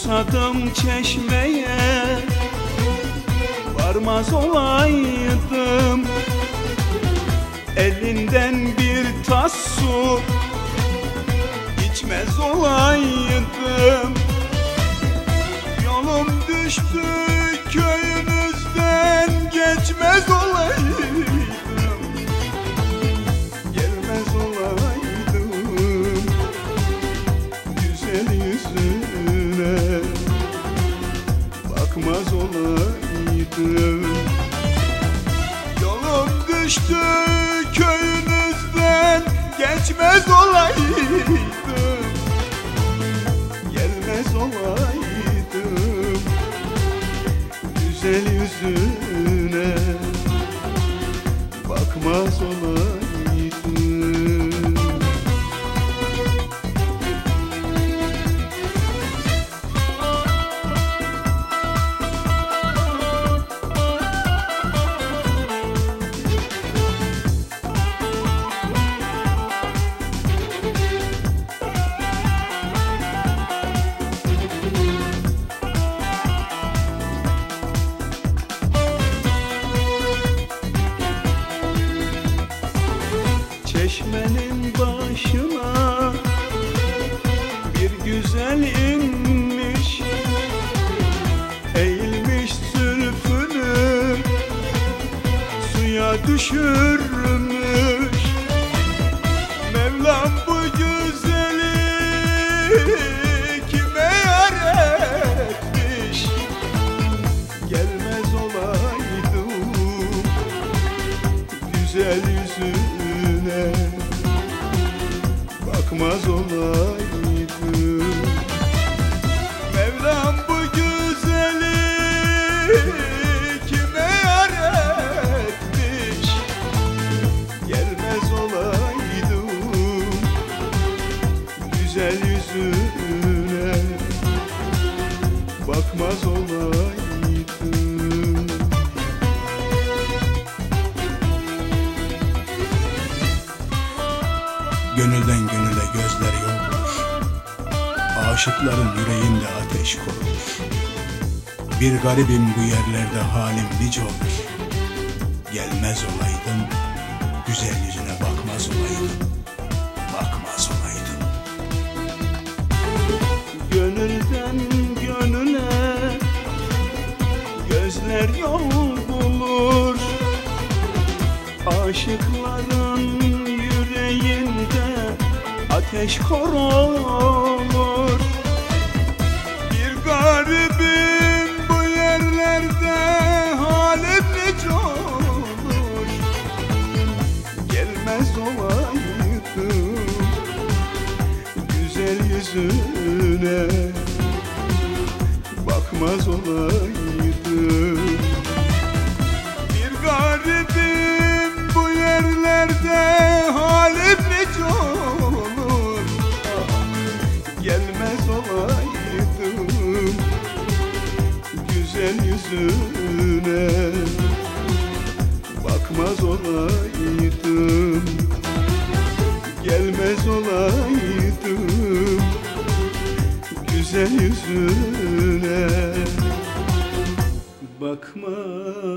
Susadım çeşmeye. Varmaz olaydım. Elinden bir tas su. İçmez olaydım Bakmaz olaydım Yolum düştü köyünüzden geçmez olaydım Gelmez olaydım güzel yüzüne Bakmaz olaydım Çeşmenin başına. Bir güzel inmiş Eğilmiş zülfünü suya düşürmüş bakmaz olaydım. Mevlam bu güzeli kime yar etmiş Gelmez olaydım. Güzel yüzüne bakmaz olaydım. Gönülden gönüle gözler yolmuş Aşıkların yüreğinde ateş korumuş Bir garibim bu yerlerde halim nice olur. Gelmez olaydım Güzel yüzüne bakmaz olaydım. Bakmaz olaydım. Gönülden gönüle gözler yol bulur. Aşıkların ateş kor Bir garibim bu yerlerde halim nice olur Gelmez olaydım güzel yüzüne. Bakmaz olaydım yüzüne bakmaz olaydım gelmez olaydım güzel yüzüne. Bakmaz